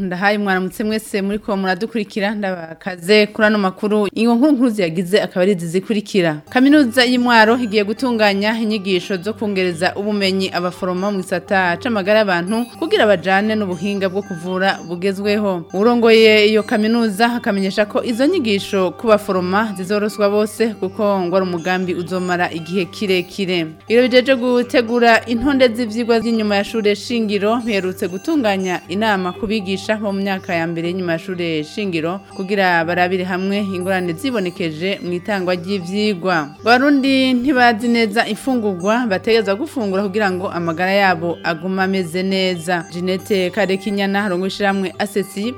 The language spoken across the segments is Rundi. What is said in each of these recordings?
ndahaye mwaramutse mwese muri kuba muradukurikira ndabakaze kuri ano makuru ingo nkuru nkuru ziyagize akaba ari zizikurikira kaminuza y'imwaro igiye gutunganya inyigisho zo kongereza ubumenyi abaforomo mu isata c'amagara abantu kugira bajane n'ubuhinga bwo kuvura bugezweho urongoye iyo kaminuza akamenyesha ko izo nyigisho ku baforoma zizoroswa bose kuko ngo ari umugambi uzomara igihe kirekire ibiro bijeje gutegura intonde z'ivyigwa z'inyuma ya shure shingiro biherutse gutunganya inama kubigisha bigisha mu myaka ya mbere y'amashuri shingiro kugira barabire hamwe ingurane zibonekeje mu itangwa ry'ibyigwa abarundi ntibazi neza ifungurwa bategereza gufungura kugira ngo amagara yabo aguma ameze neza jeannette karekinyana harongo ishyirahamwe asesi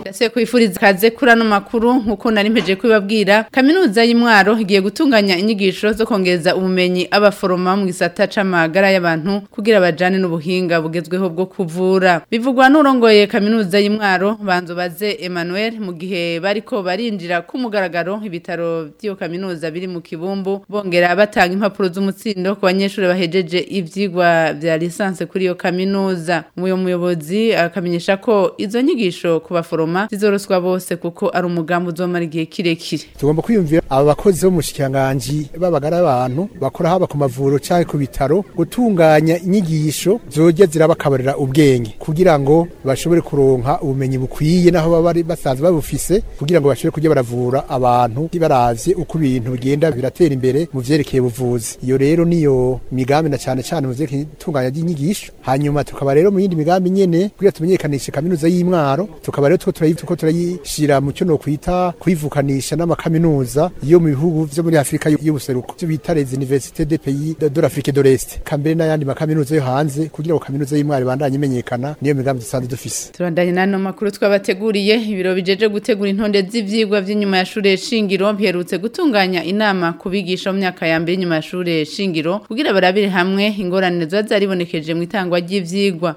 ndetse kwifuriza kaze kuri ano makuru nk'uko nari mpeje kubibabwira kaminuza y'imwaro igiye gutunganya inyigisho zo kongereza ubumenyi abaforoma mu gisata c'amagara y'abantu kugira bajane n'ubuhinga bugezweho bwo kuvura bivugwa n'urongoye kaminuza y'imwaro banzo baze Emmanuel mu gihe bariko barinjira ku mugaragaro ibitaro by'iyo kaminuza biri mu kibumbu bongera batanga impapuro z'umutsindo ku banyeshuri bahejeje ibyigwa bya lisanse kuri iyo kaminuza uyu muyobozi akamenyesha ko izo nyigisho ku baforoma zizoroswa bose kuko ari umugambi uzomara igihe kirekire tugomba kwiyumvira aba bakozi bo mu shikiranganji babagara abantu bakora haba ku mavuriro cyangwa ku bitaro gutunganya inyigisho zojya zirabakabarira ubwenge kugira ngo bashobore kuronka ubumenyi bukwiye naho baba bari basanzwe babufise kugira ngo bashobore kujya baravura abantu ntibarazi uko ibintu bigenda biratera imbere mu byerekeye ubuvuzi iyo rero niyo migambi na cyane cyane mu vyerekeye itunganya ry'inyigisho hanyuma tukaba rero mu yindi migambi nyene kugira tumenyekanishe kaminuza y'imwaro tukaba rero tuko twari tuko turayishyira mu cyo nokwita kuyivukanisha n'amakaminuza yo mu bihugu vyo muri Afurika y'ubuseruko cyo bita les universités des pays de l'Afrique de l'Est kambere n'ayandi makaminuza yo hanze kugira ngo kaminuza y'imwari bandanye imenyekana niyo migambi dusanzwe dufise turandanye nano makuru twabateguriye ibiro bijeje gutegura intonde z'ivyigwa vy'inyuma ya shure shingiro mperutse gutunganya inama kubigisha mu myaka ya mbere inyuma ya shure shingiro kugira barabire hamwe ingorane ziba zaribonekeje mu itangwa ry'ivyigwa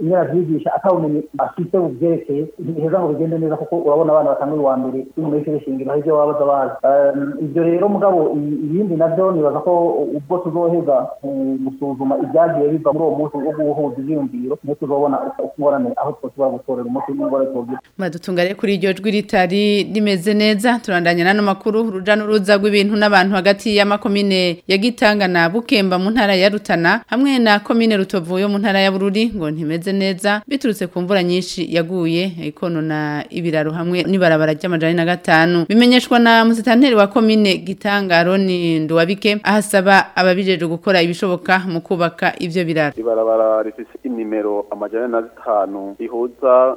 nyirabyigisha atabumenyi afite bubyerekeye ntibiheza ngo bigende neza kuko urabona abana batanga n'uyu wa mbere w'umunyeshuri shingiro hari ibyo waba utabazi ibyo rero mugabo ibindi nabyo nibaza ko ubwo tuzoheza eh, gusuzuma ibyagiye biva muri uwo munsi wo guhuza ibyiyumviro niyo tuzobona ingorane aho twoshobora gutorera umuti n'ingorane twogira badutunga kuri iryo jwi ritari rimeze neza turandanya n'ano makuru uruja n'uruza rw'ibintu n'abantu hagati y'amakomine ya Gitanga na Bukemba mu ntara ya Rutana hamwe na komine Rutovu mu ntara ya Bururi ngo ntimeze neza biturutse ku mvura nyinshi yaguye ikonona ibiraro hamwe nibara ibarabara ry'amajani na gatanu bimenyeshwa na musitanteri wa komine gitanga Roni Nduwabike ahasaba ababijeje gukora ibishoboka mu kubaka ibyo biraro ibarabara rifise inimero amajani na gatanu ihuza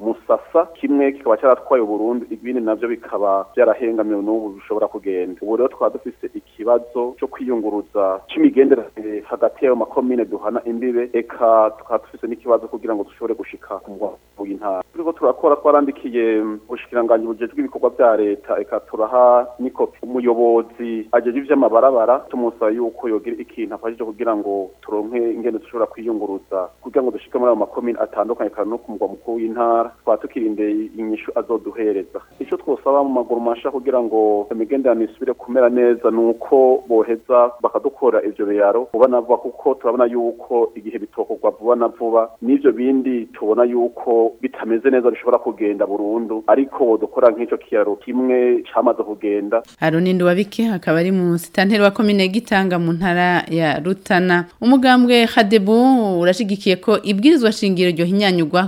musasa kimwe kikaba cyaratwaye uburundi ibindi navyo bikaba vyarahengamiwe n'ubu bishobora kugenda ubu rero twaba dufise ikibazo co kwiyunguruza cy'imigenderanire hagati y'ayo makomine duhana imbibe eka tukaba dufise n'ikibazo kugira ngo dushobore gushika kuyintara turiko turakora twarandikiye ubushikiranganji bujejwe ibikorwa vya leta eka turaha n'ikopi umuyobozi ajeje ivy'amabarabara tumusaba yuko yogira ikintu afashije kugira ngo turonke ingene dushobora kwiyunguruza kugira ngo dushike muri ayo makomine atandukanye kandi no ku mugwa mukuru w'intara twaba tukirinde inyishu azoduhereza icyo twosaba mu maguru masha kugira ngo imigenderanire isubire kumera neza ni uko boheza bakadukora ibyo biraro vuba na vuba kuko turabona yuko igihe bitokorwa vuba na vuba n'ibyo bindi tubona yuko bitameze neza bishobora kugenda burundu ariko dukora nk'icyo kiraro kimwe cyamaze kugenda harunindi wabike hakaba ari mu sitanteri wa komine gitanga mu ntara ya rutana umugambwe hadebu urashigikiye ko ibwirizwa shingiro ryo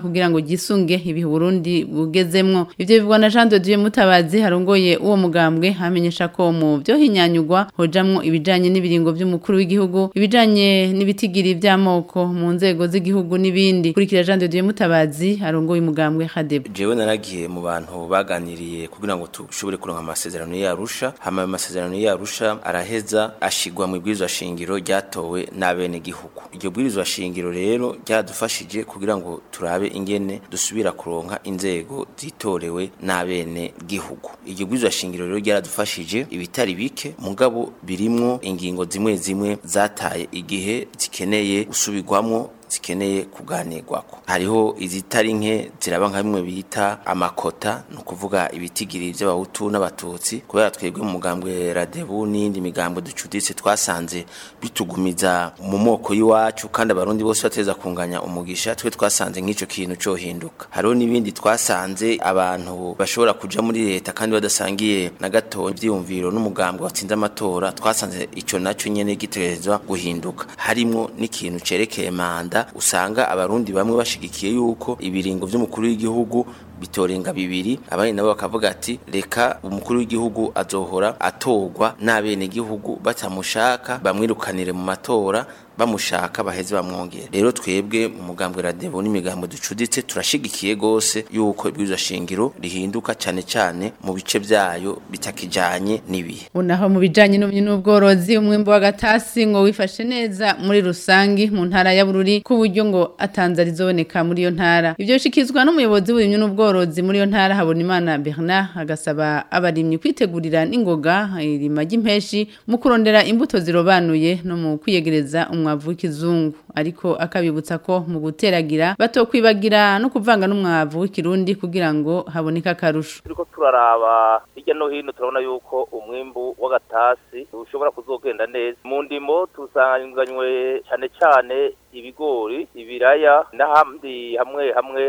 kugira ngo gisunge ibihe Burundi bugezemo ivyo bivugwa na Jean de Dieu Mutabazi harongoye uwo mugambwe hamenyesha ko mu byo hinyanyugwa hojamwo ibijanye n'ibiringo by'umukuru w'igihugu ibijanye n'ibitigiri vy'amoko mu nzego z'igihugu n'ibindi kurikira Jean de Dieu Mutabazi harongoye umugambwe Hadeb jewe naragiye mu bantu baganiriye kugira ngo tushobore kuronka amasezerano yarusha hama amasezerano yarusha araheza ashigwa mu bwirizwa shingiro ryatowe n'abene gihugu iryo bwirizwa shingiro rero ryadufashije kugira ngo turabe ingene dusubira kuronka inzego zitorewe n'abene gihugu iryo bwizwa shingiro rero ryaradufashije ibitari bike mugabo birimwo ingingo zimwe zimwe zataye igihe zikeneye usubigwamo zikeneye kuganirwako hariho izitari nke ziraba nka bimwe bita amakota ni ukuvuga ibitigiri by'abahutu n'abatutsi kubera twebwe mu mugambwe radebu n'indi migambwe ducuditse twasanze bitugumiza mu moko y'iwacu kandi abarundi bose bateza kunganya umugisha twe twasanze nk'icyo kintu cyo hinduka. hariho n'ibindi twasanze abantu bashobora kujya muri leta kandi badasangiye na gato ivyiyumviro n'umugambwe watsinze amatora twasanze icyo nacyo nyene giterezwa guhinduka harimo n'ikintu cyerekeye manda leta usanga abarundi bamwe bashigikiye yuko ibiringo by'umukuru w'igihugu bitorenga bibiri abandi nabo bakavuga ati reka umukuru w'igihugu azohora atorwa n'abenegihugu batamushaka bamwirukanire mu matora bamushaka baheze bamwongera rero twebwe mu mugambwe radebo n'imigambo ducuditse turashigikiye gose yuko ibibuza shingiro rihinduka cyane cyane mu bice byayo bitakijyanye n'ibihe unaho mu bijanye n'ubworozi umwembo wa gatasi ngo wifashe neza muri rusange mu ntara ya Bururi ku buryo ngo atanzari zoboneka muri iyo ntara ivyo shikizwa n'umuyobozi w'imyuno n'ubworozi muri iyo ntara habona imana Bernard agasaba abarimyi kwitegurira n'ingoga irima ry'impeshi mu kurondera imbuto zirobanuye no mu kwiyegereza umwa umwavu w'ikizungu ariko akabibutsa ko mu guteragira batokwibagira no kuvanga n'umwavu w'ikirundi kugira ngo haboneke akarusho turiko turaraba hirya no hino turabona yuko umwimbu w'agatasi ushobora kuzogenda neza mu ndimo tusanganywe cyane cyane ibigori ibiraya n'ahandi hamwe hamwe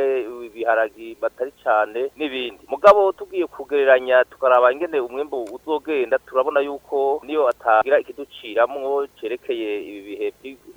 ibiharagi batari cyane n'ibindi mugabo tugiye kugereranya tukaraba ingene umwembu uzogenda turabona yuko niyo atagira ikiduciramwo cerekeye ibi bihe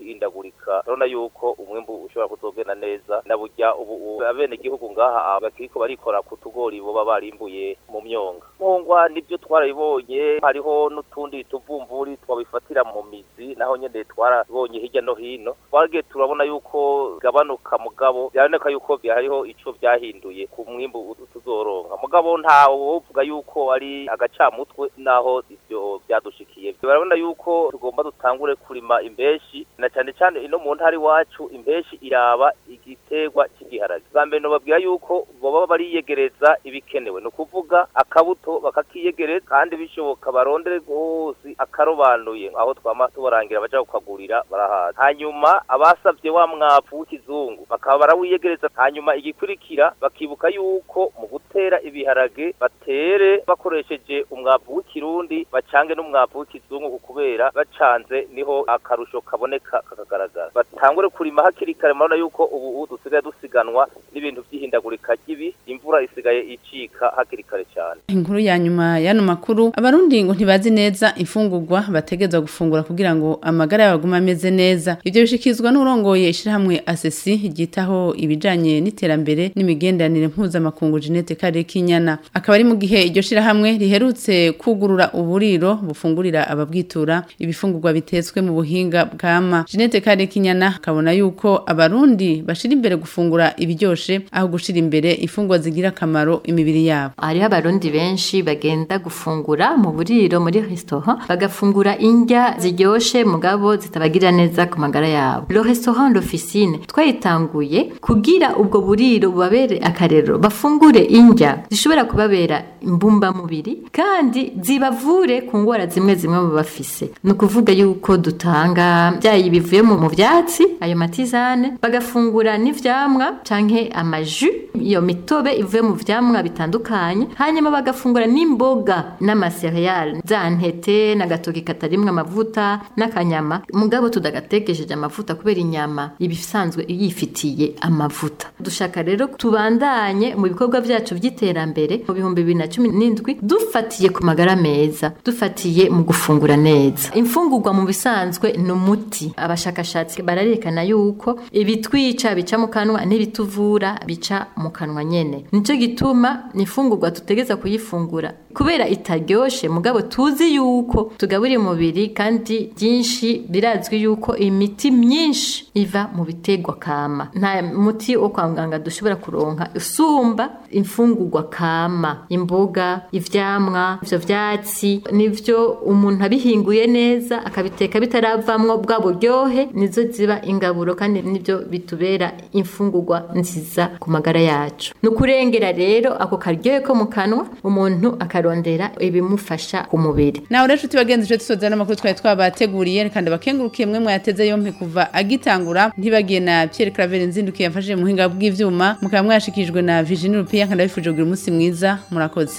ihindagurika urabona yuko umwimbu ushobora kutogenda neza na burya ubu abene gihugu ngaha bakiriko barikora ku tugori boba barimbuye mu myonga mungwa nibyo twarabibonye hariho n'utundi tuvumvuri twabifatira mu mizi naho nyene twarabonye hirya no hino twagiye turabona yuko gabanuka mugabo byaboneka yuko hariho icyo byahinduye ku mwimbu tuzoronka mugabo ntawo wovuga yuko ari agacamutwe naho navyo byadushikiye barabona yuko tugomba dutangure kurima imbeshi na cyane cyane ino mu ntara wacu imbeshi iraba igitegwa cy'igiharage bwa mbere nobabwira yuko baba bariyegereza ibikenewe ni ukuvuga akabuto bakakiyegereza kandi bishoboka barondere rwose akarobanuye aho twama tubarangira baja kukagurira barahaza hanyuma abasabye wa mwavu w'ikizungu bakaba barawiyegereza hanyuma igikurikira bakibuka yuko mu gutera ibiharage batere bakoresheje umwavu w'ikirundi bacange n'umwavu w'ikizungu kubera bacanze niho akarusho kaboneka kakagaragara batangure kurima hakiri kare murabona yuko ubu dusigaye dusiganwa n'ibintu by'ihindagurika ry'ibi imvura isigaye icika hakiri kare cyane inkuru ya nyuma y'ano makuru abarundi ngo ntibazi neza imfungurwa bategerezwa gufungura kugira ngo amagara yabo agume ameze neza ibyo bishikizwa n'urongoye ishyirahamwe asesi ryitaho ibijyanye n'iterambere n'imigenderanire mpuzamakungu Jeanette Kari Rutare Kinyana akaba ari mu gihe iryo shirahamwe riherutse kugurura uburiro bufungurira ababwitura ibifungurwa bitetswe mu buhinga bwama Jeanette Kare Kinyana akabona yuko abarundi bashira imbere gufungura ibiryoshe aho gushira imbere ifungwa zigira akamaro imibiri yabo hariho abarundi benshi bagenda gufungura mu buriro muri restaurant bagafungura indya ziryoshe mugabo zitabagirira neza ku magara yabo le restaurant l'officine twayitanguye kugira ubwo buriro bubabere akarero bafungure indya indya zishobora kubabera imbumba mubiri kandi zibavure ku ndwara zimwe zimwe baba bafise ni ukuvuga yuko dutanga byayi bivuye mu byatsi ayo matizane bagafungura n'ivyamwa canke amaju iyo mitobe ivuye mu vyamwa bitandukanye hanyuma bagafungura n'imboga n'amaseriyali za ntete n'agatoki katarimwe amavuta n'akanyama mugabo tudagatekesheje amavuta kubera inyama iba isanzwe yifitiye amavuta dushaka rero tubandanye mu bikorwa byacu by'iterambere mu bihumbi bibiri na cumi n'indwi dufatiye ku magara meza dufatiye mu gufungura neza imfungurwa mu bisanzwe ni umuti abashakashatsi bararekana yuko ibitwica bica mu kanwa n'ibituvura bica mu kanwa nyene nicyo gituma nifungurwa tutegeza kuyifungura kubera itaryoshe mugabo tuzi yuko tugaburira umubiri kandi byinshi birazwi yuko imiti myinshi iva mu bitegwa kama nta muti wo kwa muganga dushobora kuronka usumba imfungurwa imfungurwa kama imboga ivyamwa ivyo vyatsi nivyo umuntu abihinguye neza akabiteka bitaravamwo bwa buryohe nizo ziba ingaburo kandi nivyo bitubera imfungurwa nziza ku magara yacu ni ukurengera rero ako karyohe ko mu kanwa umuntu akarondera ibimufasha ku mubiri nawe rero nshuti bagenzi je dusoza n'amakuru twari twabateguriye kandi bakengurukiye mwe mwateze yompe kuva agitangura ntibagiye na Pierre Claver nzindukiye yamfashije muhinga bw'ivyuma mukaba mwashikijwe na Virginie Rupiya kandi tubifurije umunsi mwiza murakoze